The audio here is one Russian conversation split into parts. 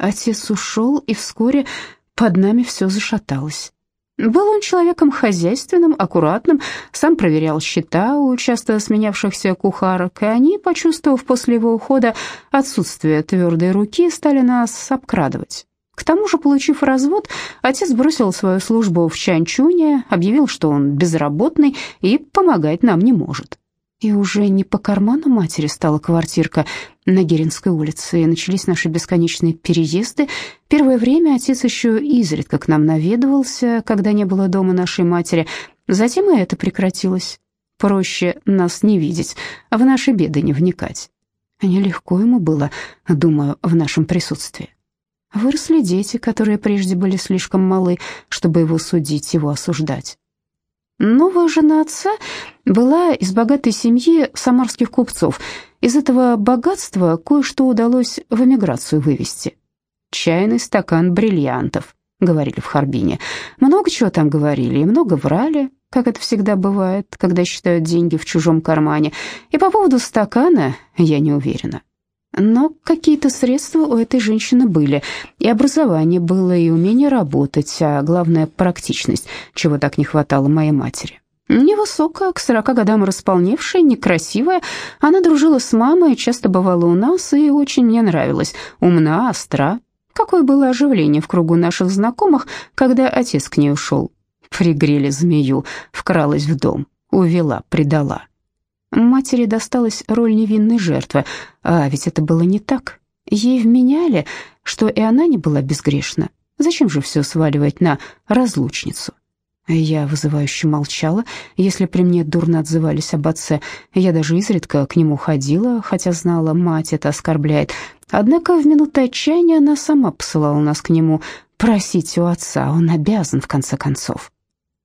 Отец ушел, и вскоре под нами все зашаталось. Был он человеком хозяйственным, аккуратным, сам проверял счета у часто сменявшихся кухарок, и они, почувствовав после его ухода отсутствие твердой руки, стали нас обкрадывать. К тому же, получив развод, отец бросил свою службу в Чанчуне, объявил, что он безработный и помогать нам не может. И уже не по карману матери стала квартирка на Геринской улице, и начались наши бесконечные переезды. Первое время отец еще изредка к нам наведывался, когда не было дома нашей матери. Затем и это прекратилось. Проще нас не видеть, а в наши беды не вникать. Нелегко ему было, думаю, в нашем присутствии. Выросли дети, которые прежде были слишком малы, чтобы его судить, его осуждать. Новая жена отца была из богатой семьи самарских купцов. Из этого богатства кое-что удалось в эмиграцию вывести. «Чайный стакан бриллиантов», — говорили в Харбине. Много чего там говорили и много врали, как это всегда бывает, когда считают деньги в чужом кармане. И по поводу стакана я не уверена. Но какие-то средства у этой женщины были, и образование было, и умение работать, а главное практичность, чего так не хватало моей матери. Невысокая, к сорока годам располневшая, некрасивая, она дружила с мамой, часто бывала у нас и очень мне нравилась, умна, остра. Какое было оживление в кругу наших знакомых, когда отец к ней ушел. Пригрели змею, вкралась в дом, увела, предала. Матери досталась роль невинной жертвы, а ведь это было не так. Ей вменяли, что и она не была безгрешна. Зачем же все сваливать на разлучницу? Я вызывающе молчала, если при мне дурно отзывались об отце. Я даже изредка к нему ходила, хотя знала, мать это оскорбляет. Однако в минуты отчаяния она сама посылала нас к нему просить у отца, он обязан в конце концов.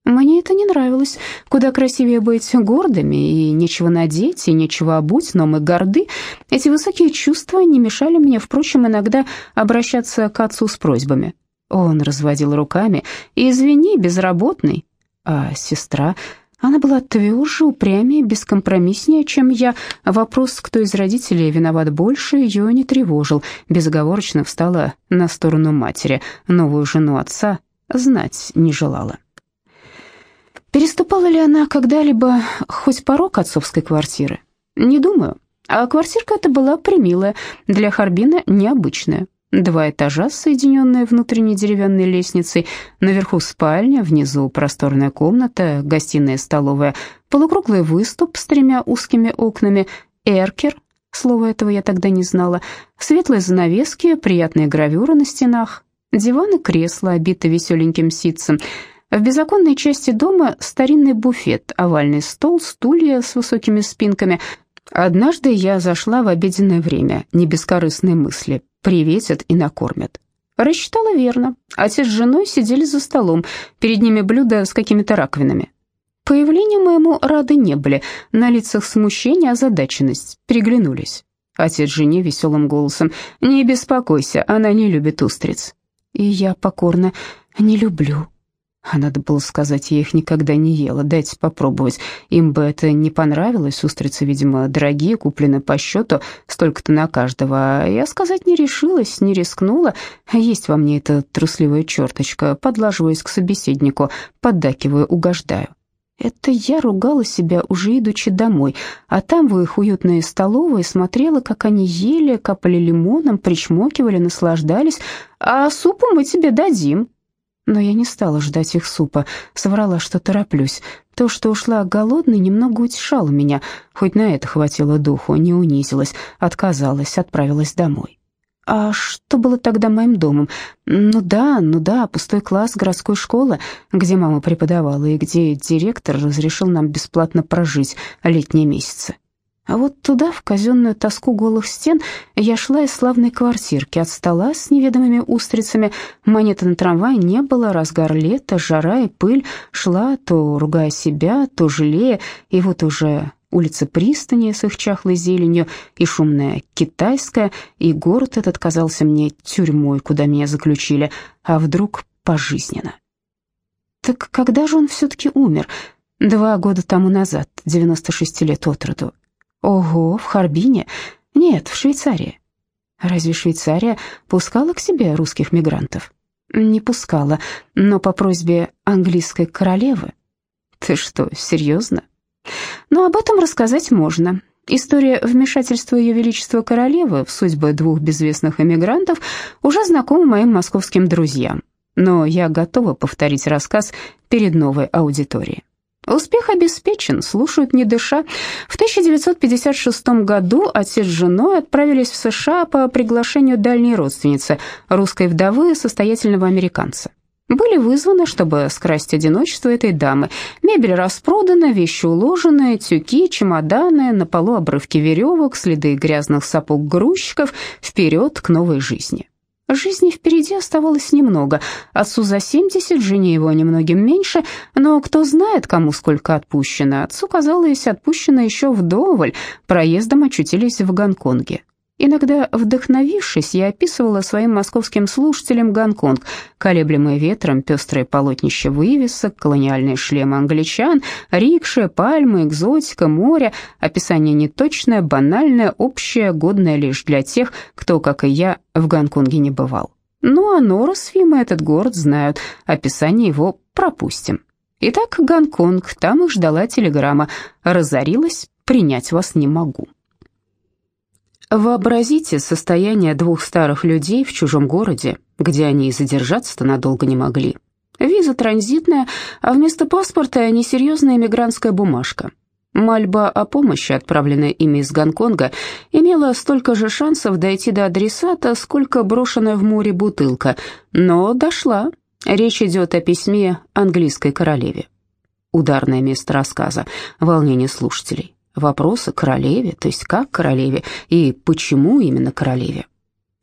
Мне это не нравилось. Куда красивее быть гордыми, и нечего надеть, и нечего обуть, но мы горды. Эти высокие чувства не мешали мне, впрочем, иногда обращаться к отцу с просьбами. Он разводил руками. «Извини, безработный». А сестра... Она была тверже, упрямее, бескомпромисснее, чем я. Вопрос, кто из родителей виноват больше, ее не тревожил. Безоговорочно встала на сторону матери. Новую жену отца знать не желала. Переступала ли она когда-либо хоть порог отцовской квартиры? Не думаю. А квартирка эта была примилая, для Харбина необычная. Два этажа, соединенные внутренней деревянной лестницей, наверху спальня, внизу просторная комната, гостиная, столовая, полукруглый выступ с тремя узкими окнами, эркер, слова этого я тогда не знала, светлые занавески, приятные гравюры на стенах, диван и кресло, обиты веселеньким ситцем — в беззаконной части дома старинный буфет, овальный стол, стулья с высокими спинками. Однажды я зашла в обеденное время, не бескорыстные мысли, приветят и накормят. Рассчитала верно. Отец с женой сидели за столом, перед ними блюда с какими-то раковинами. Появлению моему рады не были, на лицах смущение, озадаченность, переглянулись. Отец жене веселым голосом, «Не беспокойся, она не любит устриц». И я покорно «не люблю». А надо было сказать, я их никогда не ела, дайте попробовать. Им бы это не понравилось, устрицы, видимо, дорогие, куплены по счету, столько-то на каждого. А я сказать не решилась, не рискнула. Есть во мне эта трусливая черточка, подлаживаюсь к собеседнику, поддакиваю, угождаю. Это я ругала себя, уже идучи домой, а там в их уютной столовой смотрела, как они ели, капали лимоном, причмокивали, наслаждались. «А супу мы тебе дадим», но я не стала ждать их супа, соврала, что тороплюсь. То, что ушла голодной, немного утешало меня, хоть на это хватило духу, не унизилась, отказалась, отправилась домой. А что было тогда моим домом? Ну да, ну да, пустой класс городской школы, где мама преподавала и где директор разрешил нам бесплатно прожить летние месяцы. А вот туда, в казенную тоску голых стен, я шла из славной квартирки, от стола с неведомыми устрицами. Монеты на трамвай не было, разгар лета, жара и пыль. Шла, то ругая себя, то жалея, и вот уже улица пристани с их чахлой зеленью, и шумная китайская, и город этот казался мне тюрьмой, куда меня заключили, а вдруг пожизненно. Так когда же он все-таки умер? Два года тому назад, 96 лет от роду. Ого, в Харбине? Нет, в Швейцарии. Разве Швейцария пускала к себе русских мигрантов? Не пускала, но по просьбе английской королевы. Ты что, серьезно? Но об этом рассказать можно. История вмешательства Ее Величества Королевы в судьбы двух безвестных эмигрантов уже знакома моим московским друзьям, но я готова повторить рассказ перед новой аудиторией. Успех обеспечен, слушают не дыша. В 1956 году отец с женой отправились в США по приглашению дальней родственницы, русской вдовы состоятельного американца. Были вызваны, чтобы скрасть одиночество этой дамы. Мебель распродана, вещи уложены, тюки, чемоданы, на полу обрывки веревок, следы грязных сапог грузчиков, вперед к новой жизни. Жизни впереди оставалось немного. Отцу за 70, жене его немногим меньше, но кто знает, кому сколько отпущено. Отцу казалось, отпущено еще вдоволь. Проездом очутились в Гонконге. Иногда, вдохновившись, я описывала своим московским слушателям Гонконг, колеблемые ветром пестрые полотнища вывесок, колониальные шлемы англичан, рикши, пальмы, экзотика, море, описание неточное, банальное, общее, годное лишь для тех, кто, как и я, в Гонконге не бывал. Ну а Нора с Фима этот город знают, описание его пропустим. Итак, Гонконг, там их ждала телеграмма. Разорилась, принять вас не могу. Вообразите состояние двух старых людей в чужом городе, где они и задержаться-то надолго не могли. Виза транзитная, а вместо паспорта несерьезная эмигрантская бумажка. Мольба о помощи, отправленная ими из Гонконга, имела столько же шансов дойти до адресата, сколько брошенная в море бутылка, но дошла. Речь идет о письме английской королеве. Ударное место рассказа, волнение слушателей. Вопросы королеве, то есть как королеве и почему именно королеве.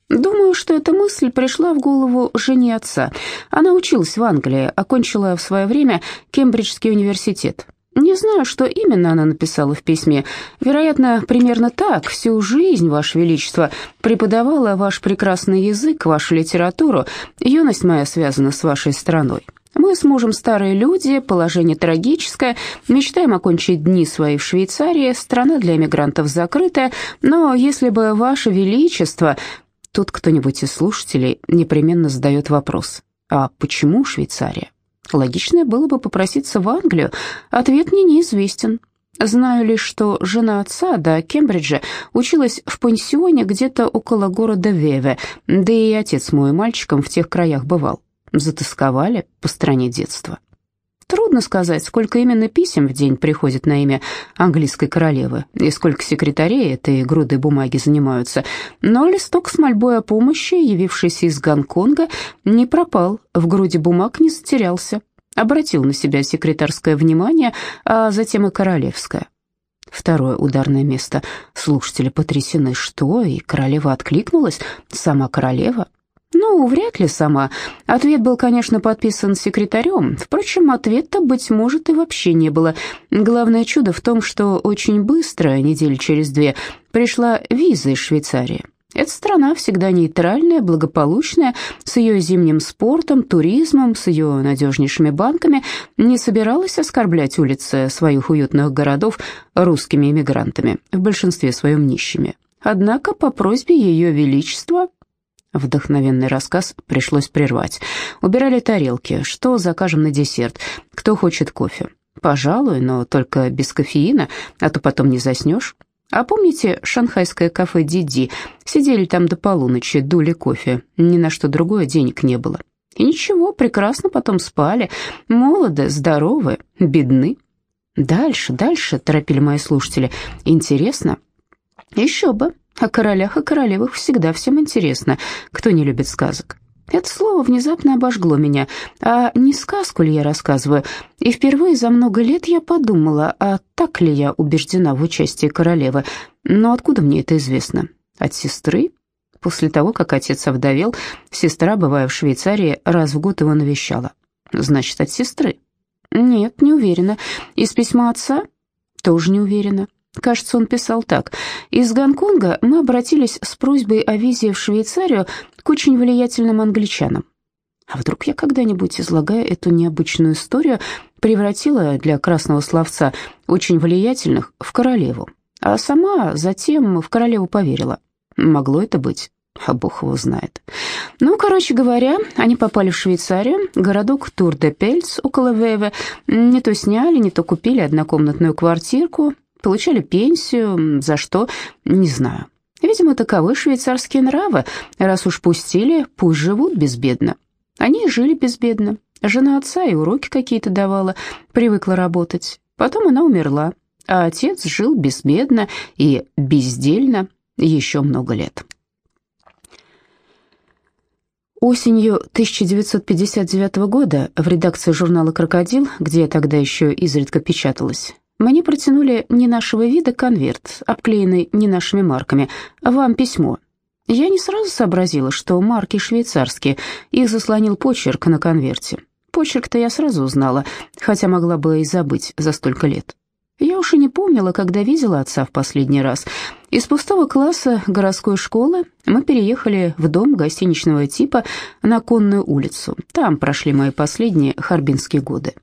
Думаю, что эта мысль пришла в голову жене отца. Она училась в Англии, окончила в свое время Кембриджский университет. Не знаю, что именно она написала в письме. Вероятно, примерно так. Всю жизнь, Ваше Величество, преподавала ваш прекрасный язык, вашу литературу. Юность моя связана с вашей страной. Мы с мужем старые люди, положение трагическое, мечтаем окончить дни свои в Швейцарии, страна для эмигрантов закрытая, но если бы Ваше Величество... Тут кто-нибудь из слушателей непременно задает вопрос, а почему Швейцария? Логичнее было бы попроситься в Англию, ответ мне неизвестен. Знаю лишь, что жена отца до Кембриджа училась в пансионе где-то около города Веве, да и отец мой мальчиком в тех краях бывал затасковали по стране детства. Трудно сказать, сколько именно писем в день приходит на имя английской королевы и сколько секретарей этой грудой бумаги занимаются, но листок с мольбой о помощи, явившийся из Гонконга, не пропал, в груди бумаг не затерялся, обратил на себя секретарское внимание, а затем и королевское. Второе ударное место. Слушатели потрясены, что, и королева откликнулась, сама королева — ну, вряд ли сама. Ответ был, конечно, подписан секретарем. Впрочем, ответа, быть может, и вообще не было. Главное чудо в том, что очень быстро, недель через две, пришла виза из Швейцарии. Эта страна всегда нейтральная, благополучная, с ее зимним спортом, туризмом, с ее надежнейшими банками, не собиралась оскорблять улицы своих уютных городов русскими эмигрантами, в большинстве своем нищими. Однако по просьбе Ее Величества Вдохновенный рассказ пришлось прервать. Убирали тарелки. Что закажем на десерт? Кто хочет кофе? Пожалуй, но только без кофеина, а то потом не заснешь. А помните шанхайское кафе «Диди»? Сидели там до полуночи, дули кофе. Ни на что другое денег не было. И ничего, прекрасно потом спали. Молоды, здоровы, бедны. Дальше, дальше, торопили мои слушатели. Интересно? Еще бы. О королях и королевах всегда всем интересно. Кто не любит сказок? Это слово внезапно обожгло меня. А не сказку ли я рассказываю? И впервые за много лет я подумала, а так ли я убеждена в участии королевы? Но откуда мне это известно? От сестры? После того, как отец овдовел, сестра, бывая в Швейцарии, раз в год его навещала. Значит, от сестры? Нет, не уверена. Из письма отца? Тоже не уверена. Кажется, он писал так. «Из Гонконга мы обратились с просьбой о визе в Швейцарию к очень влиятельным англичанам. А вдруг я когда-нибудь, излагая эту необычную историю, превратила для красного словца очень влиятельных в королеву, а сама затем в королеву поверила? Могло это быть? а бог его знает. Ну, короче говоря, они попали в Швейцарию, городок Тур-де-Пельц около Веве. Не то сняли, не то купили однокомнатную квартирку, получали пенсию, за что, не знаю. Видимо, таковы швейцарские нравы. Раз уж пустили, пусть живут безбедно. Они жили безбедно. Жена отца и уроки какие-то давала, привыкла работать. Потом она умерла, а отец жил безбедно и бездельно еще много лет. Осенью 1959 года в редакции журнала «Крокодил», где я тогда еще изредка печаталась, мне протянули не нашего вида конверт, обклеенный не нашими марками, вам письмо. Я не сразу сообразила, что марки швейцарские, их заслонил почерк на конверте. Почерк-то я сразу узнала, хотя могла бы и забыть за столько лет. Я уж и не помнила, когда видела отца в последний раз. Из пустого класса городской школы мы переехали в дом гостиничного типа на Конную улицу. Там прошли мои последние харбинские годы.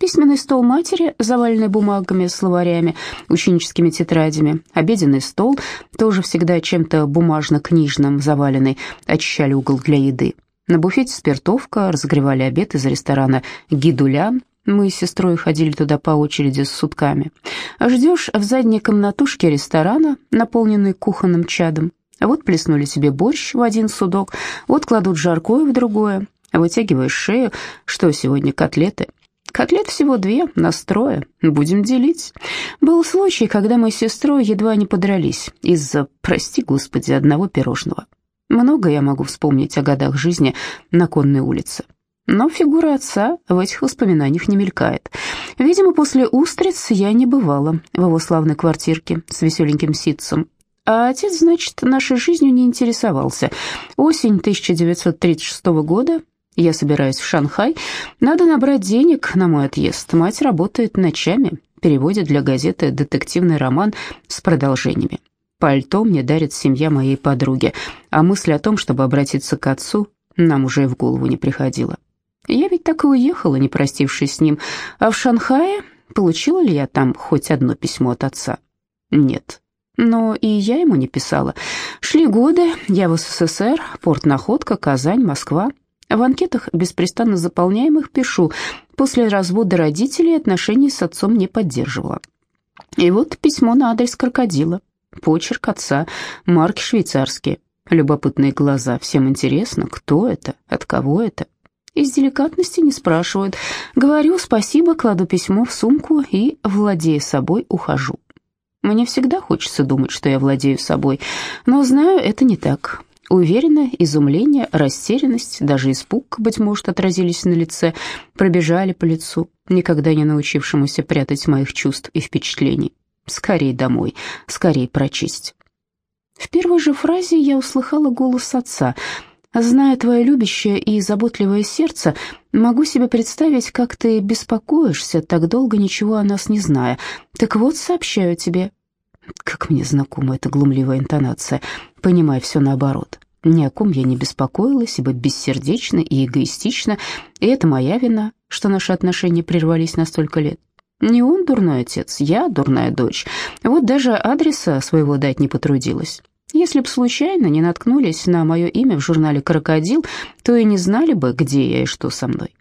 Письменный стол матери, заваленный бумагами, словарями, ученическими тетрадями. Обеденный стол, тоже всегда чем-то бумажно-книжным заваленный, очищали угол для еды. На буфете спиртовка, разогревали обед из ресторана «Гидулян», мы с сестрой ходили туда по очереди с сутками. Ждешь в задней комнатушке ресторана, наполненной кухонным чадом. Вот плеснули себе борщ в один судок, вот кладут жаркое в другое. Вытягиваешь шею, что сегодня котлеты. Котлет всего две, настроя, будем делить. Был случай, когда мы с сестрой едва не подрались из-за, прости господи, одного пирожного. Много я могу вспомнить о годах жизни на Конной улице. Но фигура отца в этих воспоминаниях не мелькает. Видимо, после «Устриц» я не бывала в его славной квартирке с веселеньким ситцем. А отец, значит, нашей жизнью не интересовался. Осень 1936 года, я собираюсь в Шанхай, надо набрать денег на мой отъезд. Мать работает ночами, переводит для газеты детективный роман с продолжениями. Пальто мне дарит семья моей подруги, а мысль о том, чтобы обратиться к отцу, нам уже и в голову не приходила. Я ведь так и уехала, не простившись с ним. А в Шанхае получила ли я там хоть одно письмо от отца? Нет. Но и я ему не писала. Шли годы, я в СССР, порт Находка, Казань, Москва. В анкетах, беспрестанно заполняемых, пишу. После развода родителей отношений с отцом не поддерживала. И вот письмо на адрес крокодила. Почерк отца, марки швейцарские. Любопытные глаза, всем интересно, кто это, от кого это. Из деликатности не спрашивают. Говорю спасибо, кладу письмо в сумку и, владея собой, ухожу. Мне всегда хочется думать, что я владею собой, но знаю, это не так. Уверенно, изумление, растерянность, даже испуг, быть может, отразились на лице, пробежали по лицу, никогда не научившемуся прятать моих чувств и впечатлений. Скорей домой, скорей прочесть. В первой же фразе я услыхала голос отца — Зная твое любящее и заботливое сердце, могу себе представить, как ты беспокоишься, так долго ничего о нас не зная. Так вот, сообщаю тебе. Как мне знакома эта глумливая интонация. Понимай все наоборот. Ни о ком я не беспокоилась, ибо бессердечно и эгоистично, и это моя вина, что наши отношения прервались на столько лет. Не он дурной отец, я дурная дочь. Вот даже адреса своего дать не потрудилась. Если б случайно не наткнулись на мое имя в журнале «Крокодил», то и не знали бы, где я и что со мной.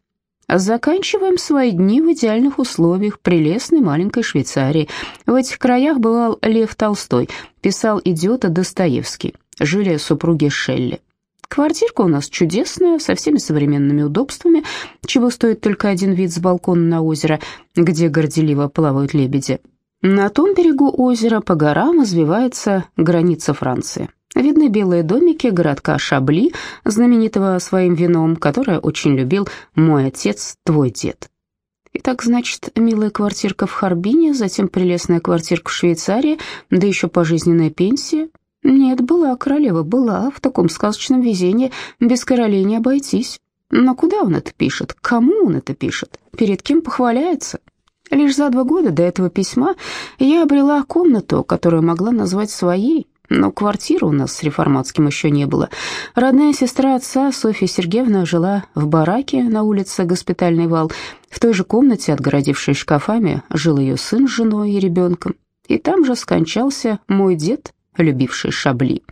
Заканчиваем свои дни в идеальных условиях прелестной маленькой Швейцарии. В этих краях бывал Лев Толстой, писал идиота Достоевский, жили супруги Шелли. Квартирка у нас чудесная, со всеми современными удобствами, чего стоит только один вид с балкона на озеро, где горделиво плавают лебеди. На том берегу озера по горам извивается граница Франции. Видны белые домики городка Шабли, знаменитого своим вином, которое очень любил мой отец, твой дед. Итак, значит, милая квартирка в Харбине, затем прелестная квартирка в Швейцарии, да еще пожизненная пенсия. Нет, была королева, была, в таком сказочном везении, без королей не обойтись. Но куда он это пишет? Кому он это пишет? Перед кем похваляется? Лишь за два года до этого письма я обрела комнату, которую могла назвать своей, но квартиры у нас с реформатским еще не было. Родная сестра отца, Софья Сергеевна, жила в бараке на улице Госпитальный вал. В той же комнате, отгородившей шкафами, жил ее сын с женой и ребенком. И там же скончался мой дед, любившей шабли.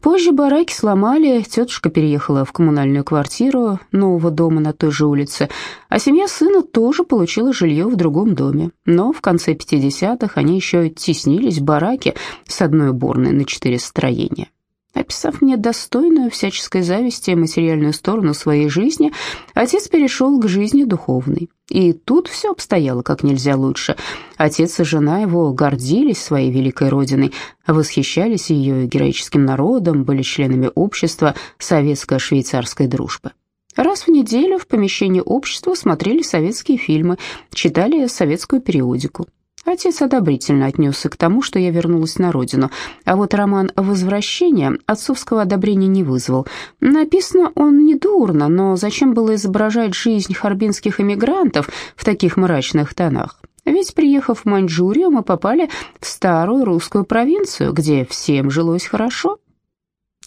Позже бараки сломали, тетушка переехала в коммунальную квартиру нового дома на той же улице, а семья сына тоже получила жилье в другом доме. Но в конце 50-х они еще теснились в бараке с одной уборной на четыре строения. Описав мне достойную всяческой зависти материальную сторону своей жизни, отец перешел к жизни духовной. И тут все обстояло как нельзя лучше. Отец и жена его гордились своей великой родиной, восхищались ее героическим народом, были членами общества советско-швейцарской дружбы. Раз в неделю в помещении общества смотрели советские фильмы, читали советскую периодику. Отец одобрительно отнесся к тому, что я вернулась на родину, а вот роман «Возвращение» отцовского одобрения не вызвал. Написано он недурно, но зачем было изображать жизнь харбинских эмигрантов в таких мрачных тонах? Ведь, приехав в Маньчжурию, мы попали в старую русскую провинцию, где всем жилось хорошо,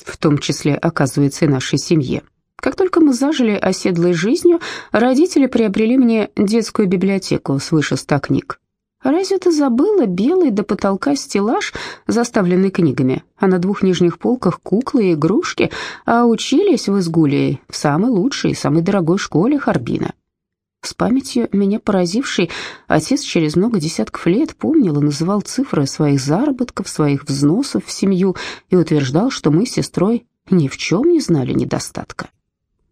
в том числе, оказывается, и нашей семье. Как только мы зажили оседлой жизнью, родители приобрели мне детскую библиотеку свыше ста книг. Разве ты забыла белый до потолка стеллаж, заставленный книгами, а на двух нижних полках куклы и игрушки, а учились в Изгуле в самой лучшей и самой дорогой школе Харбина? С памятью меня поразивший отец через много десятков лет помнил и называл цифры своих заработков, своих взносов в семью и утверждал, что мы с сестрой ни в чем не знали недостатка.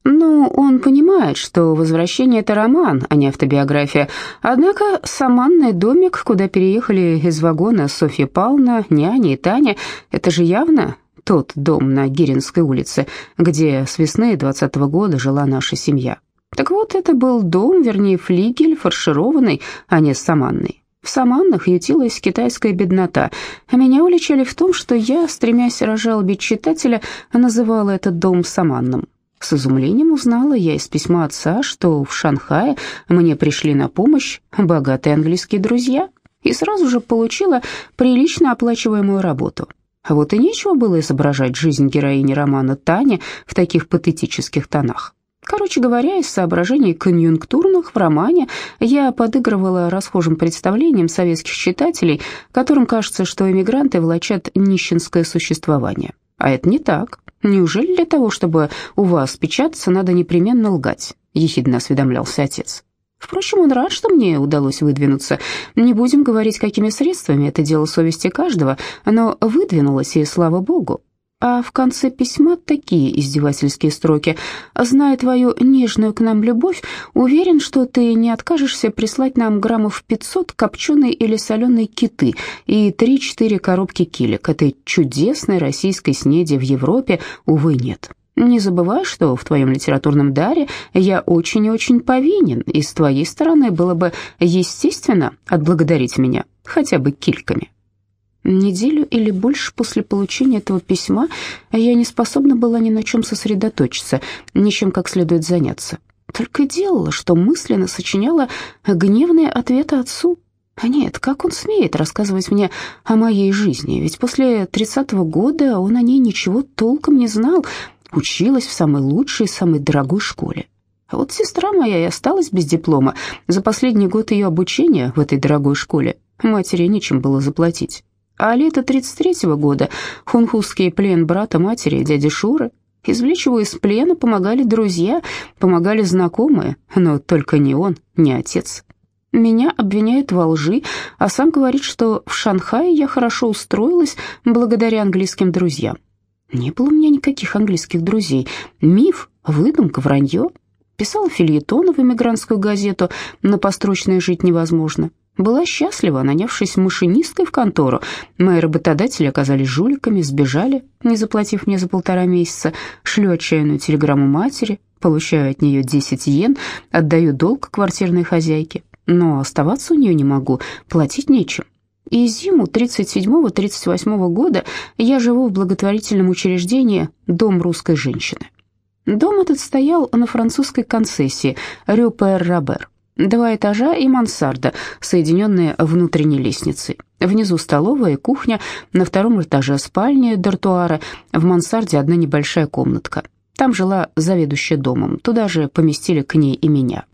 Ну, он понимает, что «Возвращение» — это роман, а не автобиография. Однако саманный домик, куда переехали из вагона Софья Павловна, няня и Таня, это же явно тот дом на Гиринской улице, где с весны двадцатого года жила наша семья. Так вот, это был дом, вернее, флигель, фаршированный, а не саманный. В саманнах ютилась китайская беднота, а меня уличали в том, что я, стремясь разжалобить читателя, называла этот дом саманным. С изумлением узнала я из письма отца, что в Шанхае мне пришли на помощь богатые английские друзья, и сразу же получила прилично оплачиваемую работу. А вот и нечего было изображать жизнь героини романа Тани в таких патетических тонах. Короче говоря, из соображений конъюнктурных в романе я подыгрывала расхожим представлениям советских читателей, которым кажется, что эмигранты влачат нищенское существование. А это не так. Неужели для того, чтобы у вас печататься, надо непременно лгать? Ехидно осведомлялся отец. Впрочем, он рад, что мне удалось выдвинуться. Не будем говорить, какими средствами, это дело совести каждого, но выдвинулась, и слава богу. А в конце письма такие издевательские строки. «Зная твою нежную к нам любовь, уверен, что ты не откажешься прислать нам граммов 500 копченой или соленой киты и 3-4 коробки килек. Этой чудесной российской снеди в Европе, увы, нет». Не забывай, что в твоем литературном даре я очень и очень повинен, и с твоей стороны было бы естественно отблагодарить меня хотя бы кильками. Неделю или больше после получения этого письма я не способна была ни на чем сосредоточиться, ничем как следует заняться. Только делала, что мысленно сочиняла гневные ответы отцу. А нет, как он смеет рассказывать мне о моей жизни? Ведь после тридцатого года он о ней ничего толком не знал, училась в самой лучшей, самой дорогой школе. А вот сестра моя и осталась без диплома. За последний год ее обучения в этой дорогой школе матери нечем было заплатить. А лето 33-го года хунхузский плен брата матери, дяди Шуры, извлечь его из плена помогали друзья, помогали знакомые, но только не он, не отец. Меня обвиняют во лжи, а сам говорит, что в Шанхае я хорошо устроилась благодаря английским друзьям. Не было у меня никаких английских друзей. Миф, выдумка, вранье. Писала фильетоны в эмигрантскую газету, на построчное жить невозможно. Была счастлива, нанявшись машинисткой в контору. Мои работодатели оказались жуликами, сбежали, не заплатив мне за полтора месяца. Шлю отчаянную телеграмму матери, получаю от нее 10 йен, отдаю долг квартирной хозяйке. Но оставаться у нее не могу, платить нечем. И зиму 37-38 года я живу в благотворительном учреждении «Дом русской женщины». Дом этот стоял на французской концессии Рю-Пэр-Робер. Два этажа и мансарда, соединенные внутренней лестницей. Внизу столовая и кухня, на втором этаже спальня, дартуары, в мансарде одна небольшая комнатка. Там жила заведующая домом, туда же поместили к ней и меня.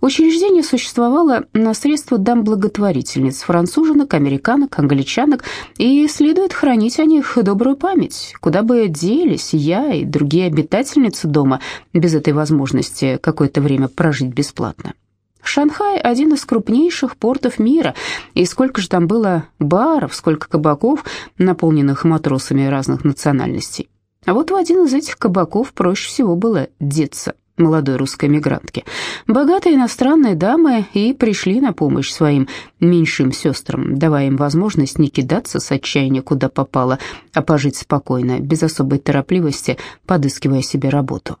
Учреждение существовало на средства дам благотворительниц, француженок, американок, англичанок, и следует хранить о них добрую память, куда бы делись я и другие обитательницы дома без этой возможности какое-то время прожить бесплатно. Шанхай – один из крупнейших портов мира, и сколько же там было баров, сколько кабаков, наполненных матросами разных национальностей. А вот в один из этих кабаков проще всего было деться молодой русской мигрантке. Богатые иностранные дамы и пришли на помощь своим меньшим сестрам, давая им возможность не кидаться с отчаяния куда попало, а пожить спокойно, без особой торопливости, подыскивая себе работу.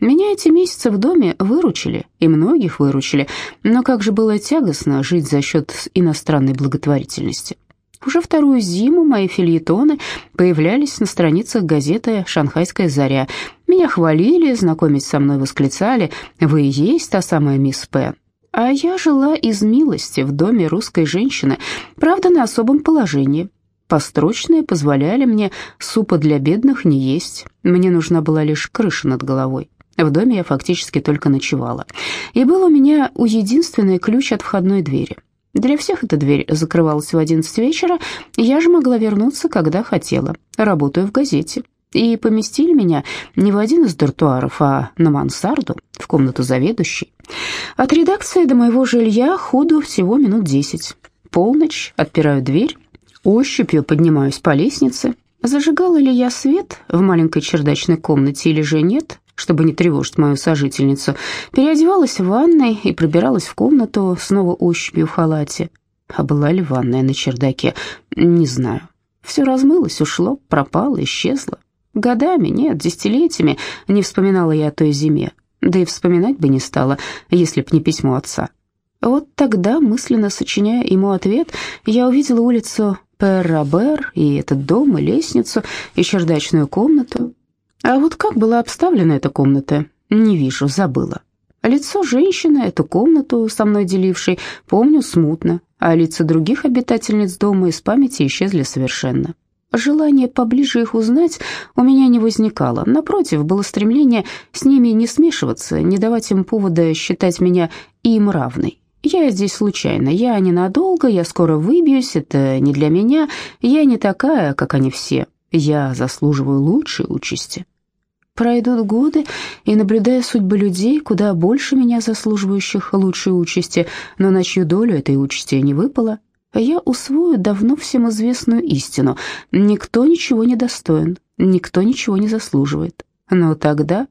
Меня эти месяцы в доме выручили, и многих выручили, но как же было тягостно жить за счет иностранной благотворительности. Уже вторую зиму мои фильетоны появлялись на страницах газеты «Шанхайская заря». Меня хвалили, знакомить со мной восклицали «Вы и есть та самая мисс П». А я жила из милости в доме русской женщины, правда, на особом положении. Построчные позволяли мне супа для бедных не есть. Мне нужна была лишь крыша над головой. В доме я фактически только ночевала. И был у меня у единственный ключ от входной двери – для всех эта дверь закрывалась в 11 вечера, я же могла вернуться, когда хотела, работаю в газете. И поместили меня не в один из дартуаров, а на мансарду, в комнату заведующей. От редакции до моего жилья ходу всего минут десять. Полночь, отпираю дверь, ощупью поднимаюсь по лестнице. Зажигала ли я свет в маленькой чердачной комнате или же нет, чтобы не тревожить мою сожительницу, переодевалась в ванной и пробиралась в комнату, снова ощупью в халате. А была ли ванная на чердаке? Не знаю. Все размылось, ушло, пропало, исчезло. Годами, нет, десятилетиями не вспоминала я о той зиме. Да и вспоминать бы не стала, если б не письмо отца. Вот тогда, мысленно сочиняя ему ответ, я увидела улицу Перрабер и этот дом, и лестницу, и чердачную комнату, а вот как была обставлена эта комната, не вижу, забыла. Лицо женщины, эту комнату со мной делившей, помню смутно, а лица других обитательниц дома из памяти исчезли совершенно. Желание поближе их узнать у меня не возникало. Напротив, было стремление с ними не смешиваться, не давать им повода считать меня им равной. Я здесь случайно, я ненадолго, я скоро выбьюсь, это не для меня, я не такая, как они все. Я заслуживаю лучшей участи. Пройдут годы, и, наблюдая судьбы людей, куда больше меня заслуживающих лучшей участи, но на чью долю этой участи не выпало, я усвою давно всем известную истину. Никто ничего не достоин, никто ничего не заслуживает. Но тогда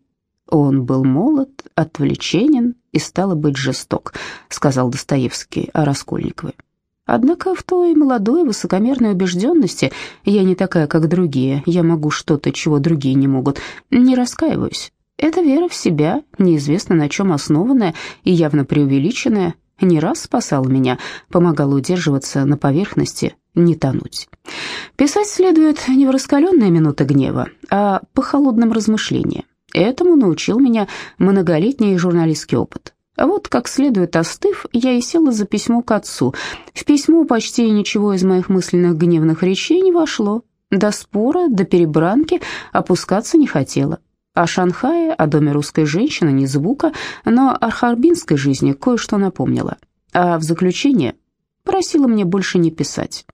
он был молод, отвлеченен и, стало быть, жесток, сказал Достоевский о Раскольниковой. Однако в той молодой высокомерной убежденности я не такая, как другие, я могу что-то, чего другие не могут, не раскаиваюсь. Эта вера в себя, неизвестно на чем основанная и явно преувеличенная, не раз спасала меня, помогала удерживаться на поверхности, не тонуть. Писать следует не в раскаленные минуты гнева, а по холодным размышлениям. Этому научил меня многолетний журналистский опыт. А вот, как следует остыв, я и села за письмо к отцу. В письмо почти ничего из моих мысленных гневных речей не вошло. До спора, до перебранки опускаться не хотела. О Шанхае, о доме русской женщины ни звука, но о харбинской жизни кое-что напомнила. А в заключение просила мне больше не писать.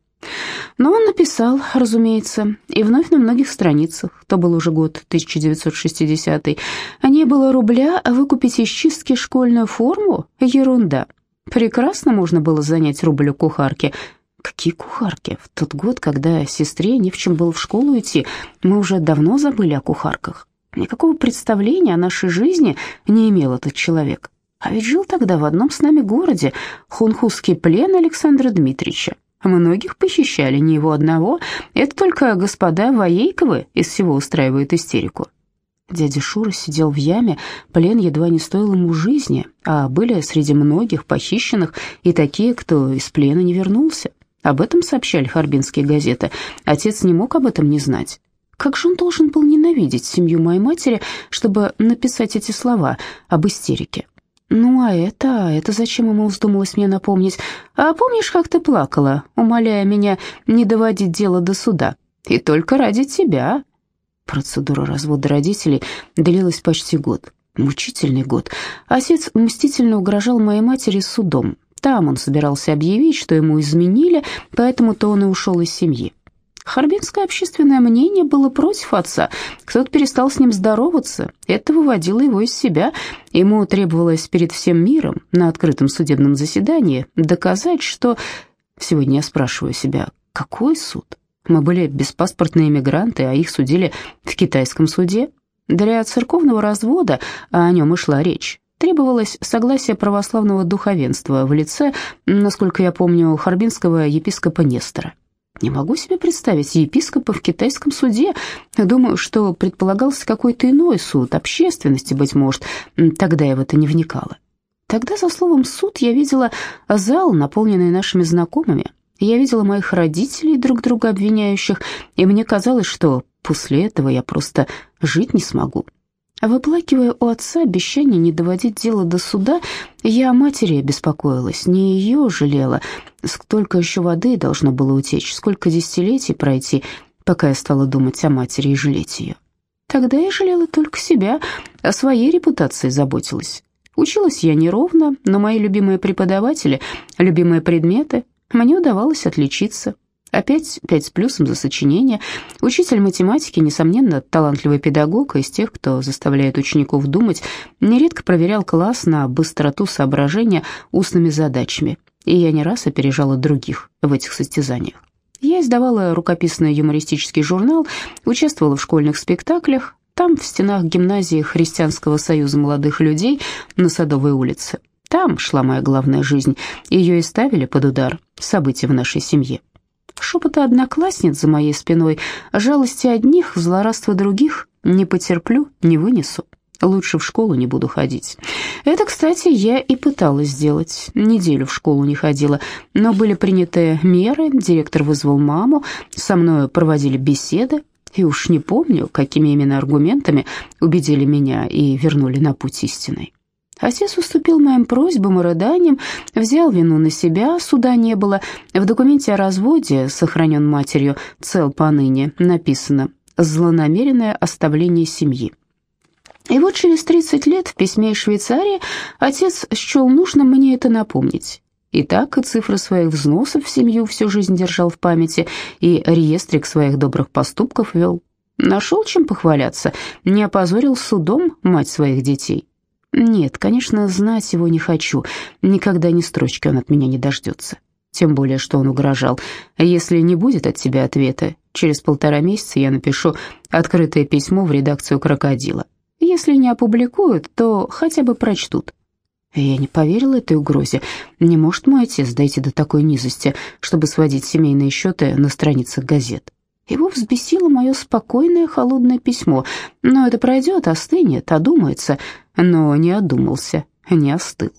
Но он написал, разумеется, и вновь на многих страницах, то был уже год 1960 не было рубля, а выкупить из чистки школьную форму – ерунда. Прекрасно можно было занять рубль у кухарки. Какие кухарки? В тот год, когда сестре не в чем было в школу идти, мы уже давно забыли о кухарках. Никакого представления о нашей жизни не имел этот человек. А ведь жил тогда в одном с нами городе хунхузский плен Александра Дмитриевича. Многих похищали, не его одного. Это только господа Воейковы из всего устраивают истерику. Дядя Шура сидел в яме, плен едва не стоил ему жизни, а были среди многих похищенных и такие, кто из плена не вернулся. Об этом сообщали харбинские газеты. Отец не мог об этом не знать. Как же он должен был ненавидеть семью моей матери, чтобы написать эти слова об истерике? «Ну, а это... это зачем ему вздумалось мне напомнить? А помнишь, как ты плакала, умоляя меня не доводить дело до суда? И только ради тебя?» Процедура развода родителей длилась почти год. Мучительный год. Отец мстительно угрожал моей матери судом. Там он собирался объявить, что ему изменили, поэтому-то он и ушел из семьи. Харбинское общественное мнение было против отца. Кто-то перестал с ним здороваться. Это выводило его из себя. Ему требовалось перед всем миром на открытом судебном заседании доказать, что... Сегодня я спрашиваю себя, какой суд? Мы были беспаспортные иммигранты, а их судили в китайском суде. Для церковного развода, а о нем и шла речь, требовалось согласие православного духовенства в лице, насколько я помню, харбинского епископа Нестора. Не могу себе представить епископа в китайском суде. Думаю, что предполагался какой-то иной суд, общественности, быть может. Тогда я в это не вникала. Тогда, за словом «суд», я видела зал, наполненный нашими знакомыми. Я видела моих родителей, друг друга обвиняющих, и мне казалось, что после этого я просто жить не смогу. Выплакивая у отца обещание не доводить дело до суда, я о матери беспокоилась, не ее жалела. Сколько еще воды должно было утечь, сколько десятилетий пройти, пока я стала думать о матери и жалеть ее. Тогда я жалела только себя, о своей репутации заботилась. Училась я неровно, но мои любимые преподаватели, любимые предметы, мне удавалось отличиться. Опять пять с плюсом за сочинение. Учитель математики, несомненно, талантливый педагог, из тех, кто заставляет учеников думать, нередко проверял класс на быстроту соображения устными задачами, и я не раз опережала других в этих состязаниях. Я издавала рукописный юмористический журнал, участвовала в школьных спектаклях, там, в стенах гимназии Христианского союза молодых людей на Садовой улице. Там шла моя главная жизнь, ее и ставили под удар события в нашей семье. Шепоты одноклассниц за моей спиной, жалости одних, злорадства других не потерплю, не вынесу. Лучше в школу не буду ходить. Это, кстати, я и пыталась сделать. Неделю в школу не ходила, но были приняты меры, директор вызвал маму, со мной проводили беседы, и уж не помню, какими именно аргументами убедили меня и вернули на путь истинный. Отец уступил моим просьбам и рыданиям, взял вину на себя, суда не было. В документе о разводе, сохранен матерью, цел поныне, написано «злонамеренное оставление семьи». И вот через 30 лет в письме из Швейцарии отец счел нужным мне это напомнить. И так и цифры своих взносов в семью всю жизнь держал в памяти, и реестрик своих добрых поступков вел. Нашел чем похваляться, не опозорил судом мать своих детей. Нет, конечно, знать его не хочу. Никогда ни строчки он от меня не дождется. Тем более, что он угрожал. Если не будет от тебя ответа, через полтора месяца я напишу открытое письмо в редакцию «Крокодила». Если не опубликуют, то хотя бы прочтут. Я не поверила этой угрозе. Не может мой отец дойти до такой низости, чтобы сводить семейные счеты на страницах газет. Его взбесило мое спокойное холодное письмо. Но это пройдет, остынет, одумается, но не одумался, не остыл.